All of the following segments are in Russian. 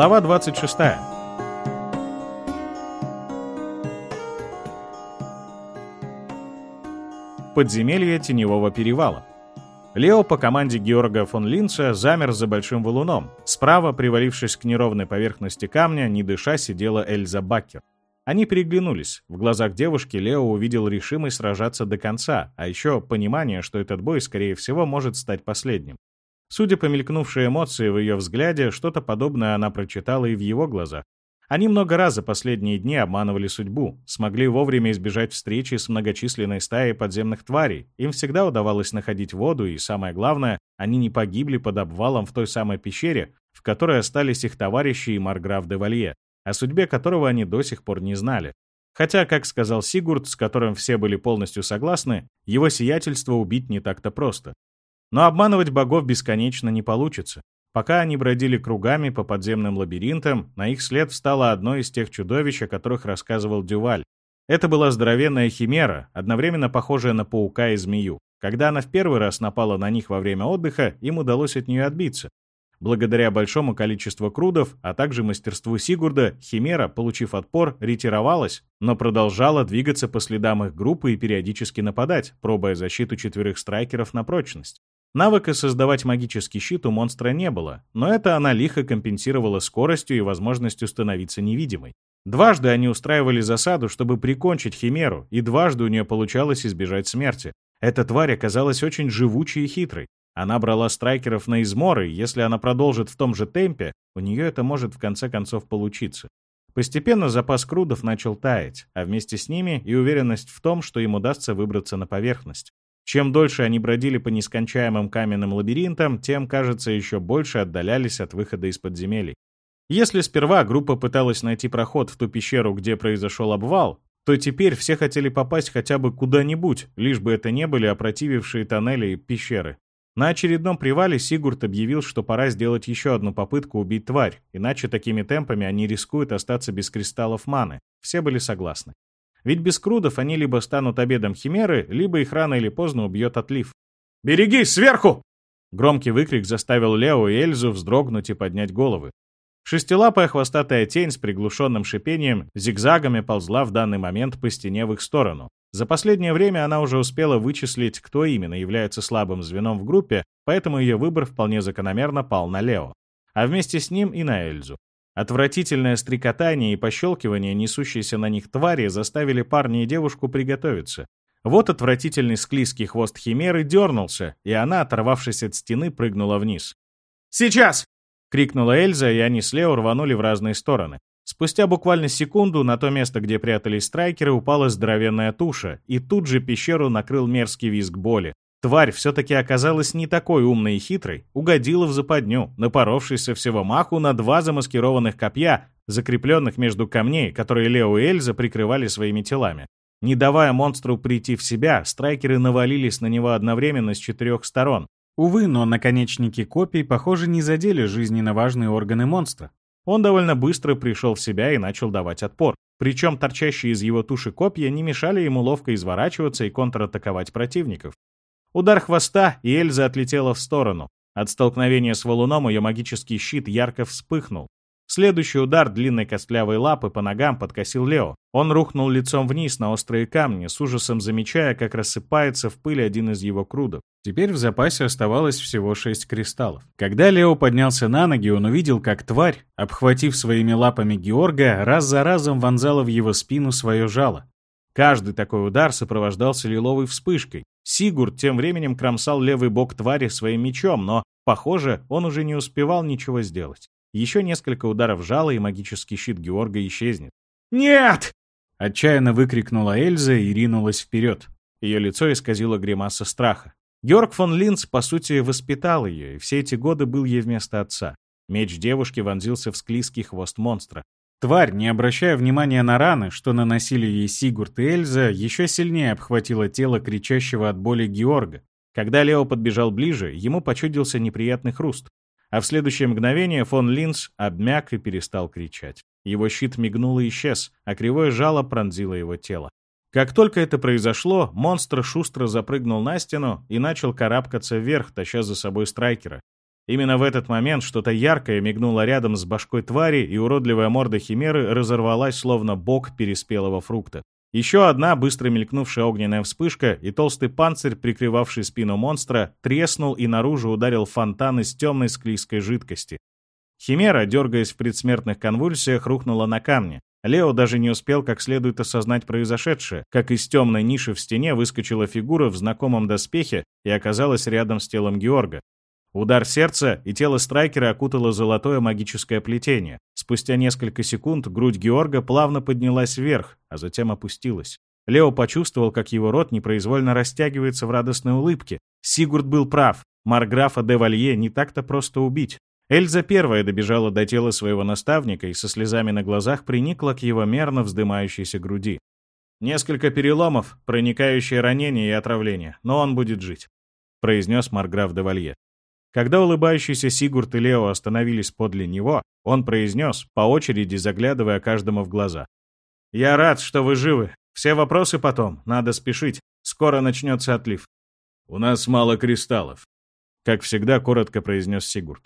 Глава 26. Подземелье Теневого перевала. Лео по команде Георга фон Линца замер за большим валуном. Справа, привалившись к неровной поверхности камня, не дыша, сидела Эльза Баккер. Они переглянулись. В глазах девушки Лео увидел решимость сражаться до конца, а еще понимание, что этот бой, скорее всего, может стать последним. Судя по мелькнувшей эмоции в ее взгляде, что-то подобное она прочитала и в его глазах. Они много раз за последние дни обманывали судьбу, смогли вовремя избежать встречи с многочисленной стаей подземных тварей. Им всегда удавалось находить воду, и самое главное, они не погибли под обвалом в той самой пещере, в которой остались их товарищи и Марграф де Валье, о судьбе которого они до сих пор не знали. Хотя, как сказал Сигурд, с которым все были полностью согласны, его сиятельство убить не так-то просто. Но обманывать богов бесконечно не получится. Пока они бродили кругами по подземным лабиринтам, на их след встало одно из тех чудовищ, о которых рассказывал Дюваль. Это была здоровенная химера, одновременно похожая на паука и змею. Когда она в первый раз напала на них во время отдыха, им удалось от нее отбиться. Благодаря большому количеству крудов, а также мастерству Сигурда, Химера, получив отпор, ретировалась, но продолжала двигаться по следам их группы и периодически нападать, пробуя защиту четверых страйкеров на прочность. Навыка создавать магический щит у монстра не было, но это она лихо компенсировала скоростью и возможностью становиться невидимой. Дважды они устраивали засаду, чтобы прикончить Химеру, и дважды у нее получалось избежать смерти. Эта тварь оказалась очень живучей и хитрой. Она брала страйкеров на изморы, и если она продолжит в том же темпе, у нее это может в конце концов получиться. Постепенно запас крудов начал таять, а вместе с ними и уверенность в том, что им удастся выбраться на поверхность. Чем дольше они бродили по нескончаемым каменным лабиринтам, тем, кажется, еще больше отдалялись от выхода из подземелий. Если сперва группа пыталась найти проход в ту пещеру, где произошел обвал, то теперь все хотели попасть хотя бы куда-нибудь, лишь бы это не были опротивившие тоннели и пещеры. На очередном привале Сигурд объявил, что пора сделать еще одну попытку убить тварь, иначе такими темпами они рискуют остаться без кристаллов маны. Все были согласны. Ведь без крудов они либо станут обедом химеры, либо их рано или поздно убьет отлив. «Берегись, сверху!» Громкий выкрик заставил Лео и Эльзу вздрогнуть и поднять головы. Шестилапая хвостатая тень с приглушенным шипением зигзагами ползла в данный момент по стене в их сторону. За последнее время она уже успела вычислить, кто именно является слабым звеном в группе, поэтому ее выбор вполне закономерно пал на Лео. А вместе с ним и на Эльзу. Отвратительное стрекотание и пощелкивание, несущиеся на них твари, заставили парня и девушку приготовиться. Вот отвратительный склизкий хвост химеры дернулся, и она, оторвавшись от стены, прыгнула вниз. «Сейчас!» — крикнула Эльза, и они с Лео рванули в разные стороны. Спустя буквально секунду на то место, где прятались страйкеры, упала здоровенная туша, и тут же пещеру накрыл мерзкий визг боли. Тварь все-таки оказалась не такой умной и хитрой, угодила в западню, напоровшись со всего маху на два замаскированных копья, закрепленных между камней, которые Лео и Эльза прикрывали своими телами. Не давая монстру прийти в себя, страйкеры навалились на него одновременно с четырех сторон. Увы, но наконечники копий, похоже, не задели жизненно важные органы монстра. Он довольно быстро пришел в себя и начал давать отпор. Причем торчащие из его туши копья не мешали ему ловко изворачиваться и контратаковать противников. Удар хвоста, и Эльза отлетела в сторону. От столкновения с валуном ее магический щит ярко вспыхнул. Следующий удар длинной костлявой лапы по ногам подкосил Лео. Он рухнул лицом вниз на острые камни, с ужасом замечая, как рассыпается в пыль один из его крудов. Теперь в запасе оставалось всего шесть кристаллов. Когда Лео поднялся на ноги, он увидел, как тварь, обхватив своими лапами Георга, раз за разом вонзала в его спину свое жало. Каждый такой удар сопровождался лиловой вспышкой. Сигурд тем временем кромсал левый бок твари своим мечом, но, похоже, он уже не успевал ничего сделать. Еще несколько ударов жала, и магический щит Георга исчезнет. «Нет!» — отчаянно выкрикнула Эльза и ринулась вперед. Ее лицо исказило гримаса страха. Георг фон Линц, по сути, воспитал ее, и все эти годы был ей вместо отца. Меч девушки вонзился в склизкий хвост монстра. Тварь, не обращая внимания на раны, что наносили ей Сигурд и Эльза, еще сильнее обхватила тело кричащего от боли Георга. Когда Лео подбежал ближе, ему почудился неприятный хруст. А в следующее мгновение фон Линц обмяк и перестал кричать. Его щит мигнул и исчез, а кривое жало пронзило его тело. Как только это произошло, монстр шустро запрыгнул на стену и начал карабкаться вверх, таща за собой страйкера. Именно в этот момент что-то яркое мигнуло рядом с башкой твари, и уродливая морда химеры разорвалась, словно бок переспелого фрукта. Еще одна быстро мелькнувшая огненная вспышка, и толстый панцирь, прикрывавший спину монстра, треснул и наружу ударил фонтан из темной склизкой жидкости. Химера, дергаясь в предсмертных конвульсиях, рухнула на камни. Лео даже не успел как следует осознать произошедшее, как из темной ниши в стене выскочила фигура в знакомом доспехе и оказалась рядом с телом Георга. Удар сердца, и тело страйкера окутало золотое магическое плетение. Спустя несколько секунд грудь Георга плавно поднялась вверх, а затем опустилась. Лео почувствовал, как его рот непроизвольно растягивается в радостной улыбке. Сигурд был прав. Марграфа де Валье не так-то просто убить. Эльза первая добежала до тела своего наставника и со слезами на глазах приникла к его мерно вздымающейся груди. «Несколько переломов, проникающие ранения и отравления, но он будет жить», — произнес Марграф де Валье. Когда улыбающийся Сигурд и Лео остановились подле него, он произнес, по очереди заглядывая каждому в глаза. «Я рад, что вы живы. Все вопросы потом. Надо спешить. Скоро начнется отлив». «У нас мало кристаллов», — как всегда коротко произнес Сигурд.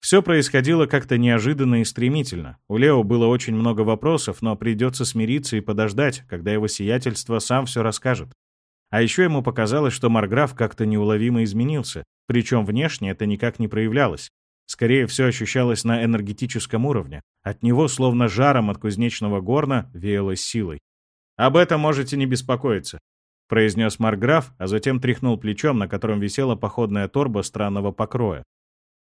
Все происходило как-то неожиданно и стремительно. У Лео было очень много вопросов, но придется смириться и подождать, когда его сиятельство сам все расскажет. А еще ему показалось, что Марграф как-то неуловимо изменился, причем внешне это никак не проявлялось. Скорее, все ощущалось на энергетическом уровне. От него, словно жаром от кузнечного горна, веяло силой. «Об этом можете не беспокоиться», — произнес Марграф, а затем тряхнул плечом, на котором висела походная торба странного покроя.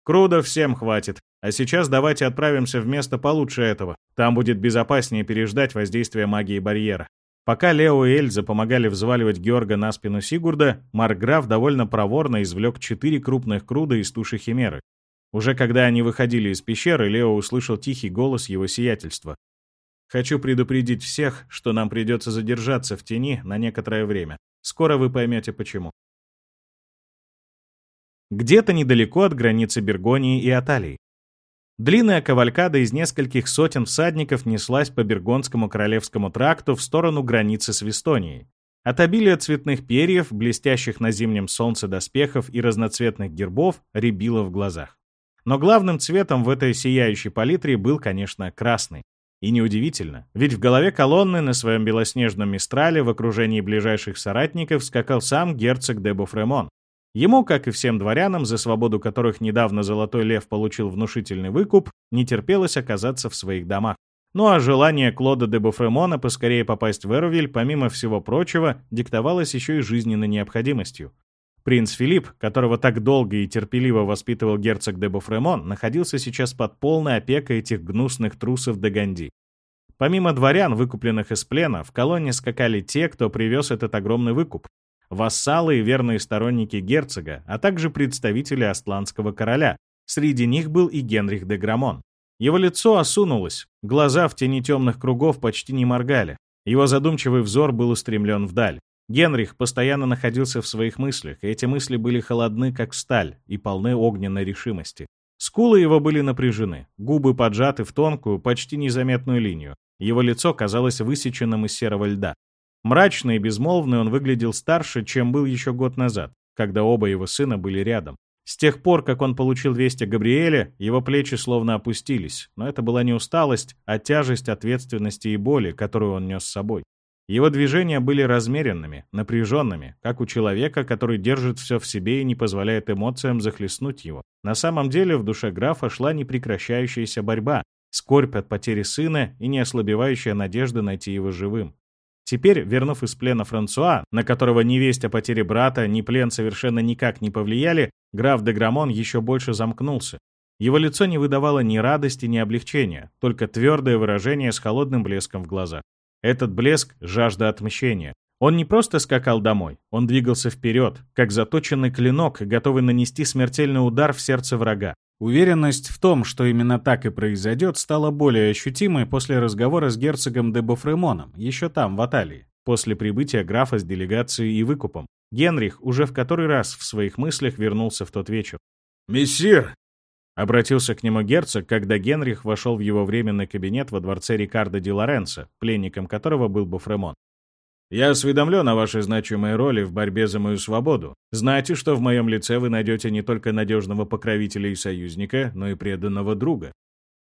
«Круда всем хватит. А сейчас давайте отправимся в место получше этого. Там будет безопаснее переждать воздействие магии барьера. Пока Лео и Эльза помогали взваливать Георга на спину Сигурда, Маркграф довольно проворно извлек четыре крупных круда из туши Химеры. Уже когда они выходили из пещеры, Лео услышал тихий голос его сиятельства. «Хочу предупредить всех, что нам придется задержаться в тени на некоторое время. Скоро вы поймете, почему». Где-то недалеко от границы Бергонии и Аталии. Длинная кавалькада из нескольких сотен всадников неслась по Бергонскому королевскому тракту в сторону границы с Вестонией. От обилия цветных перьев, блестящих на зимнем солнце доспехов и разноцветных гербов рябило в глазах. Но главным цветом в этой сияющей палитре был, конечно, красный. И неудивительно, ведь в голове колонны на своем белоснежном мистрале в окружении ближайших соратников скакал сам герцог де Буфремон, Ему, как и всем дворянам, за свободу которых недавно Золотой Лев получил внушительный выкуп, не терпелось оказаться в своих домах. Ну а желание Клода де Буфремона поскорее попасть в Эровиль, помимо всего прочего, диктовалось еще и жизненной необходимостью. Принц Филипп, которого так долго и терпеливо воспитывал герцог де Буфремон, находился сейчас под полной опекой этих гнусных трусов де Ганди. Помимо дворян, выкупленных из плена, в колонне скакали те, кто привез этот огромный выкуп, вассалы и верные сторонники герцога, а также представители Астландского короля. Среди них был и Генрих де Грамон. Его лицо осунулось, глаза в тени темных кругов почти не моргали. Его задумчивый взор был устремлен вдаль. Генрих постоянно находился в своих мыслях, и эти мысли были холодны, как сталь, и полны огненной решимости. Скулы его были напряжены, губы поджаты в тонкую, почти незаметную линию. Его лицо казалось высеченным из серого льда. Мрачный и безмолвный он выглядел старше, чем был еще год назад, когда оба его сына были рядом. С тех пор, как он получил весть о Габриэле, его плечи словно опустились, но это была не усталость, а тяжесть ответственности и боли, которую он нес с собой. Его движения были размеренными, напряженными, как у человека, который держит все в себе и не позволяет эмоциям захлестнуть его. На самом деле в душе графа шла непрекращающаяся борьба, скорбь от потери сына и неослабевающая надежда найти его живым. Теперь, вернув из плена Франсуа, на которого ни весть о потере брата, ни плен совершенно никак не повлияли, граф де Грамон еще больше замкнулся. Его лицо не выдавало ни радости, ни облегчения, только твердое выражение с холодным блеском в глазах. Этот блеск — жажда отмщения. Он не просто скакал домой, он двигался вперед, как заточенный клинок, готовый нанести смертельный удар в сердце врага. Уверенность в том, что именно так и произойдет, стала более ощутимой после разговора с герцогом де Бофремоном, еще там, в Аталии, после прибытия графа с делегацией и выкупом. Генрих уже в который раз в своих мыслях вернулся в тот вечер. «Мессир!» Обратился к нему герцог, когда Генрих вошел в его временный кабинет во дворце Рикардо ди Лоренцо, пленником которого был Буфремон. Я осведомлен о вашей значимой роли в борьбе за мою свободу. Знайте, что в моем лице вы найдете не только надежного покровителя и союзника, но и преданного друга.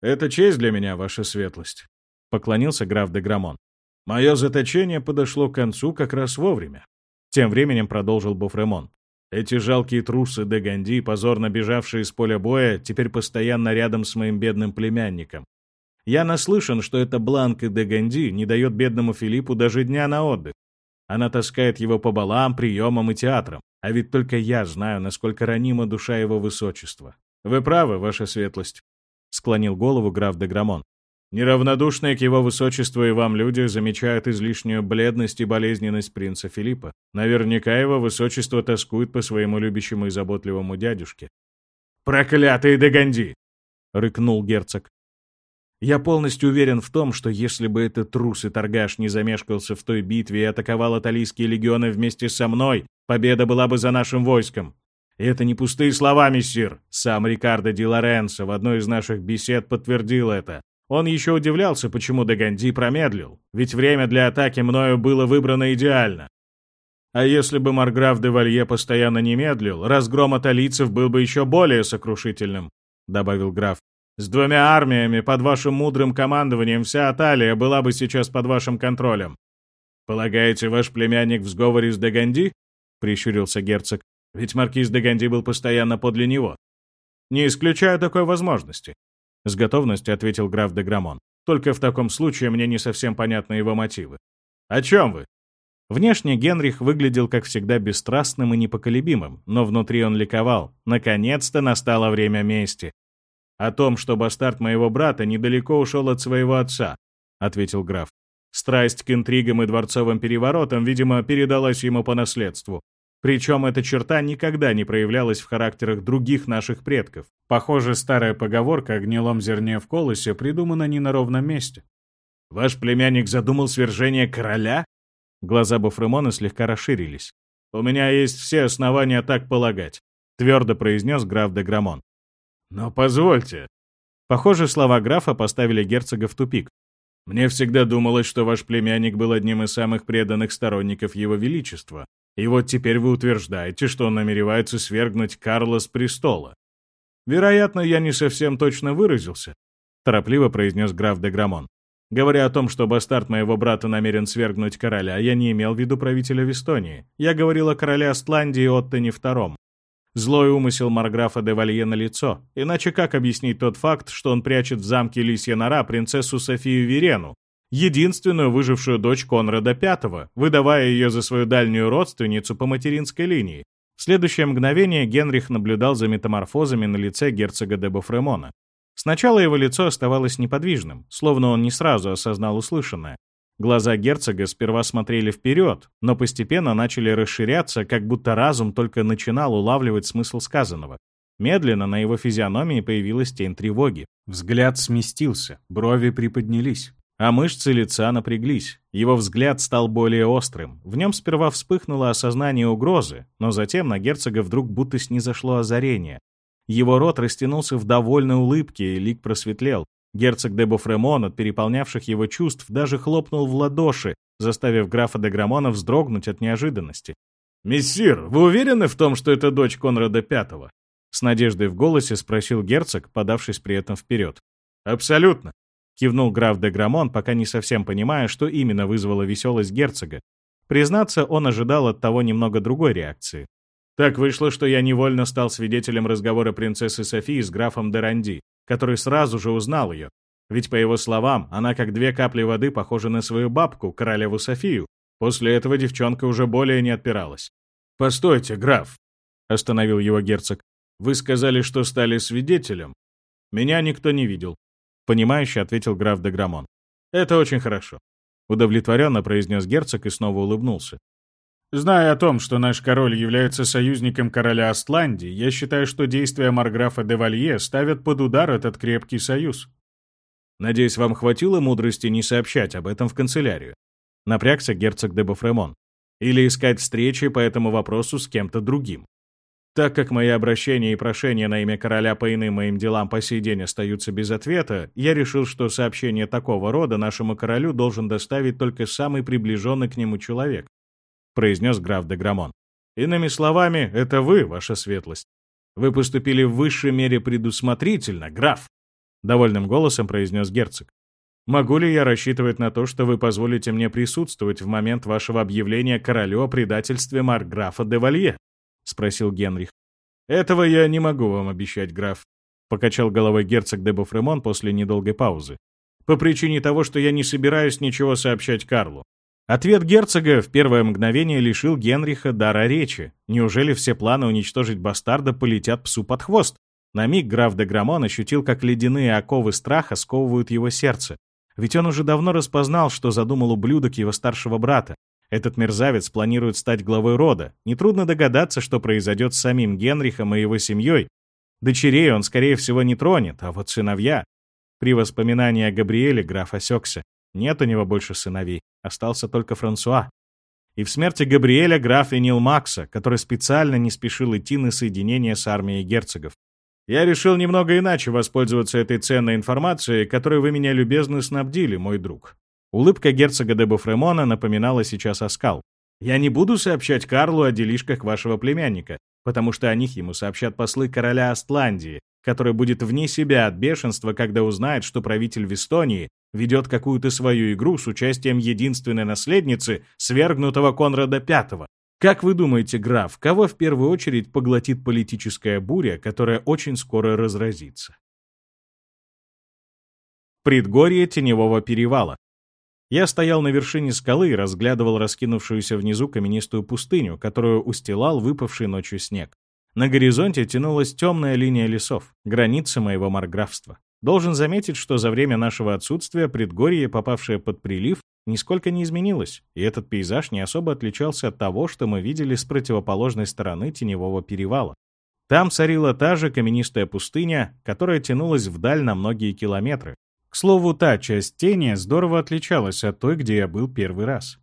Это честь для меня, ваша светлость», — поклонился граф де Грамон. «Мое заточение подошло к концу как раз вовремя». Тем временем продолжил Буфремон. Эти жалкие трусы де Ганди, позорно бежавшие с поля боя, теперь постоянно рядом с моим бедным племянником. Я наслышан, что эта Бланка де Ганди не дает бедному Филиппу даже дня на отдых. Она таскает его по балам, приемам и театрам. А ведь только я знаю, насколько ранима душа его высочества. Вы правы, ваша светлость, — склонил голову граф де Грамон. Неравнодушные к его высочеству и вам люди замечают излишнюю бледность и болезненность принца Филиппа. Наверняка его высочество тоскует по своему любящему и заботливому дядюшке. «Проклятые Деганди!» — рыкнул герцог. «Я полностью уверен в том, что если бы этот трус и торгаш не замешкался в той битве и атаковал аталийские легионы вместе со мной, победа была бы за нашим войском. И это не пустые слова, мессир. Сам Рикардо Ди Лоренцо в одной из наших бесед подтвердил это. Он еще удивлялся, почему Даганди промедлил, ведь время для атаки мною было выбрано идеально. А если бы Марграф де Валье постоянно не медлил, разгром аталийцев был бы еще более сокрушительным, — добавил граф. С двумя армиями под вашим мудрым командованием вся Аталия была бы сейчас под вашим контролем. Полагаете, ваш племянник в сговоре с Даганди? — прищурился герцог. Ведь маркиз Даганди был постоянно подле него. Не исключаю такой возможности. — с готовностью ответил граф де Грамон. «Только в таком случае мне не совсем понятны его мотивы». «О чем вы?» Внешне Генрих выглядел, как всегда, бесстрастным и непоколебимым, но внутри он ликовал. Наконец-то настало время мести. «О том, что бастард моего брата недалеко ушел от своего отца», — ответил граф. «Страсть к интригам и дворцовым переворотам, видимо, передалась ему по наследству. Причем эта черта никогда не проявлялась в характерах других наших предков. Похоже, старая поговорка о гнилом зерне в колосе придумана не на ровном месте. «Ваш племянник задумал свержение короля?» Глаза Буфремона слегка расширились. «У меня есть все основания так полагать», — твердо произнес граф де Грамон. «Но позвольте». Похоже, слова графа поставили герцога в тупик. «Мне всегда думалось, что ваш племянник был одним из самых преданных сторонников его величества. И вот теперь вы утверждаете, что он намеревается свергнуть Карла с престола. Вероятно, я не совсем точно выразился, торопливо произнес граф де Грамон. Говоря о том, что бастард моего брата намерен свергнуть короля, я не имел в виду правителя Вестонии. Я говорил о короле Астландии Оттоне II. Злой умысел Марграфа де Валье на лицо. Иначе как объяснить тот факт, что он прячет в замке Лисья нора принцессу Софию Верену, единственную выжившую дочь Конрада V, выдавая ее за свою дальнюю родственницу по материнской линии. В следующее мгновение Генрих наблюдал за метаморфозами на лице герцога де Буфремона. Сначала его лицо оставалось неподвижным, словно он не сразу осознал услышанное. Глаза герцога сперва смотрели вперед, но постепенно начали расширяться, как будто разум только начинал улавливать смысл сказанного. Медленно на его физиономии появилась тень тревоги. Взгляд сместился, брови приподнялись. А мышцы лица напряглись. Его взгляд стал более острым. В нем сперва вспыхнуло осознание угрозы, но затем на герцога вдруг будто снизошло озарение. Его рот растянулся в довольной улыбке, и лик просветлел. Герцог де Буфремон от переполнявших его чувств даже хлопнул в ладоши, заставив графа де Грамона вздрогнуть от неожиданности. «Мессир, вы уверены в том, что это дочь Конрада Пятого?» С надеждой в голосе спросил герцог, подавшись при этом вперед. «Абсолютно. Кивнул граф де Грамон, пока не совсем понимая, что именно вызвало веселость герцога. Признаться, он ожидал от того немного другой реакции. Так вышло, что я невольно стал свидетелем разговора принцессы Софии с графом де Ранди, который сразу же узнал ее. Ведь, по его словам, она как две капли воды похожа на свою бабку, королеву Софию. После этого девчонка уже более не отпиралась. «Постойте, граф!» — остановил его герцог. «Вы сказали, что стали свидетелем. Меня никто не видел. Понимающе ответил граф де Грамон. «Это очень хорошо», — удовлетворенно произнес герцог и снова улыбнулся. «Зная о том, что наш король является союзником короля Астландии, я считаю, что действия Марграфа де Валье ставят под удар этот крепкий союз. Надеюсь, вам хватило мудрости не сообщать об этом в канцелярию. Напрягся герцог де Бофремон. Или искать встречи по этому вопросу с кем-то другим. Так как мои обращения и прошения на имя короля по иным моим делам по сей день остаются без ответа, я решил, что сообщение такого рода нашему королю должен доставить только самый приближенный к нему человек, произнес граф де Грамон. Иными словами, это вы, ваша светлость. Вы поступили в высшей мере предусмотрительно, граф, довольным голосом произнес герцог. Могу ли я рассчитывать на то, что вы позволите мне присутствовать в момент вашего объявления королю о предательстве марграфа де Валье? — спросил Генрих. «Этого я не могу вам обещать, граф», — покачал головой герцог де Буфремон после недолгой паузы. «По причине того, что я не собираюсь ничего сообщать Карлу». Ответ герцога в первое мгновение лишил Генриха дара речи. Неужели все планы уничтожить бастарда полетят псу под хвост? На миг граф де Грамон ощутил, как ледяные оковы страха сковывают его сердце. Ведь он уже давно распознал, что задумал ублюдок его старшего брата. Этот мерзавец планирует стать главой рода. Нетрудно догадаться, что произойдет с самим Генрихом и его семьей. Дочерей он, скорее всего, не тронет, а вот сыновья... При воспоминании о Габриэле граф осекся. Нет у него больше сыновей. Остался только Франсуа. И в смерти Габриэля граф винил Макса, который специально не спешил идти на соединение с армией герцогов. Я решил немного иначе воспользоваться этой ценной информацией, которой вы меня любезно снабдили, мой друг. Улыбка герцога де Буфремона напоминала сейчас оскал. «Я не буду сообщать Карлу о делишках вашего племянника, потому что о них ему сообщат послы короля Астландии, который будет вне себя от бешенства, когда узнает, что правитель Вестонии ведет какую-то свою игру с участием единственной наследницы, свергнутого Конрада V. Как вы думаете, граф, кого в первую очередь поглотит политическая буря, которая очень скоро разразится? Предгорье Теневого перевала. Я стоял на вершине скалы и разглядывал раскинувшуюся внизу каменистую пустыню, которую устилал выпавший ночью снег. На горизонте тянулась темная линия лесов, граница моего марграфства. Должен заметить, что за время нашего отсутствия предгорье, попавшее под прилив, нисколько не изменилось, и этот пейзаж не особо отличался от того, что мы видели с противоположной стороны Теневого перевала. Там царила та же каменистая пустыня, которая тянулась вдаль на многие километры, к слову, та часть тени здорово отличалась от той, где я был первый раз.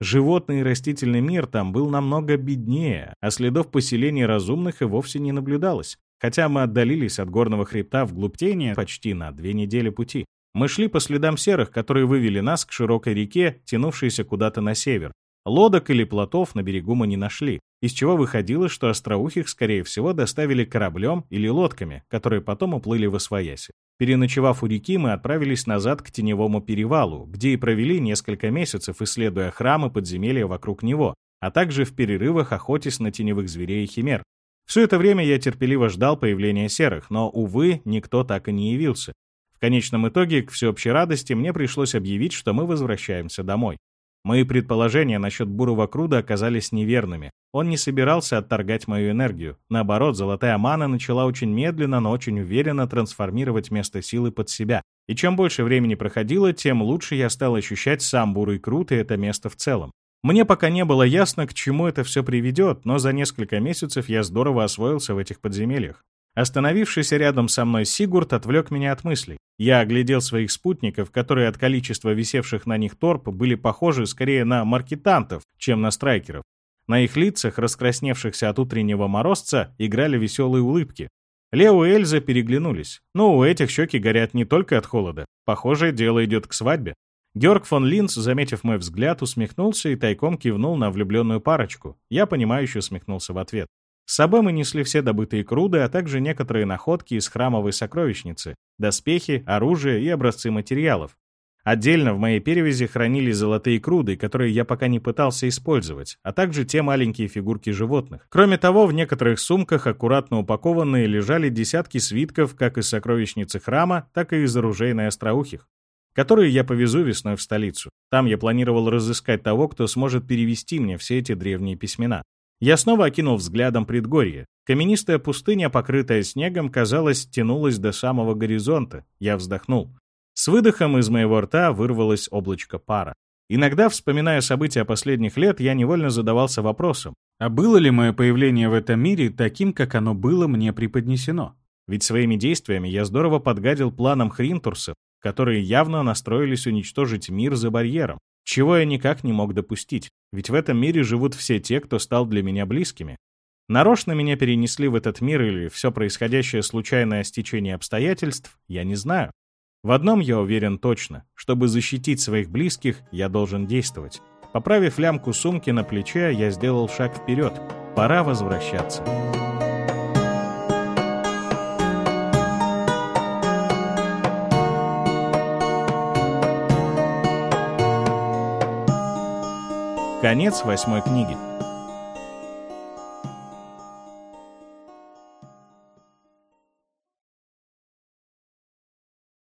Животный и растительный мир там был намного беднее, а следов поселений разумных и вовсе не наблюдалось, хотя мы отдалились от горного хребта вглубь тени почти на две недели пути. Мы шли по следам серых, которые вывели нас к широкой реке, тянувшейся куда-то на север. Лодок или плотов на берегу мы не нашли, из чего выходило, что остроухих, скорее всего, доставили кораблем или лодками, которые потом уплыли в Освояси. Переночевав у реки, мы отправились назад к Теневому перевалу, где и провели несколько месяцев, исследуя храмы подземелья вокруг него, а также в перерывах охотясь на теневых зверей и химер. Все это время я терпеливо ждал появления серых, но, увы, никто так и не явился. В конечном итоге, к всеобщей радости, мне пришлось объявить, что мы возвращаемся домой. Мои предположения насчет бурого круда оказались неверными. Он не собирался отторгать мою энергию. Наоборот, золотая мана начала очень медленно, но очень уверенно трансформировать место силы под себя. И чем больше времени проходило, тем лучше я стал ощущать сам бурый крут и это место в целом. Мне пока не было ясно, к чему это все приведет, но за несколько месяцев я здорово освоился в этих подземельях. Остановившийся рядом со мной Сигурд отвлек меня от мыслей. Я оглядел своих спутников, которые от количества висевших на них торп были похожи скорее на маркетантов, чем на страйкеров. На их лицах, раскрасневшихся от утреннего морозца, играли веселые улыбки. Лео и Эльза переглянулись. Но у этих щеки горят не только от холода. Похоже, дело идет к свадьбе. Георг фон Линц, заметив мой взгляд, усмехнулся и тайком кивнул на влюбленную парочку. Я, понимающе усмехнулся в ответ. С собой мы несли все добытые круды, а также некоторые находки из храмовой сокровищницы, доспехи, оружие и образцы материалов. Отдельно в моей перевязи хранились золотые круды, которые я пока не пытался использовать, а также те маленькие фигурки животных. Кроме того, в некоторых сумках, аккуратно упакованные, лежали десятки свитков как из сокровищницы храма, так и из оружейной остроухих, которые я повезу весной в столицу. Там я планировал разыскать того, кто сможет перевести мне все эти древние письмена. Я снова окинул взглядом предгорье. Каменистая пустыня, покрытая снегом, казалось, тянулась до самого горизонта. Я вздохнул. С выдохом из моего рта вырвалось облачко пара. Иногда, вспоминая события последних лет, я невольно задавался вопросом, а было ли мое появление в этом мире таким, как оно было мне преподнесено? Ведь своими действиями я здорово подгадил планам хринтурсов, которые явно настроились уничтожить мир за барьером чего я никак не мог допустить, ведь в этом мире живут все те, кто стал для меня близкими. Нарочно меня перенесли в этот мир или все происходящее случайное стечение обстоятельств, я не знаю. В одном я уверен точно. Чтобы защитить своих близких, я должен действовать. Поправив лямку сумки на плече, я сделал шаг вперед. Пора возвращаться. Конец восьмой книги.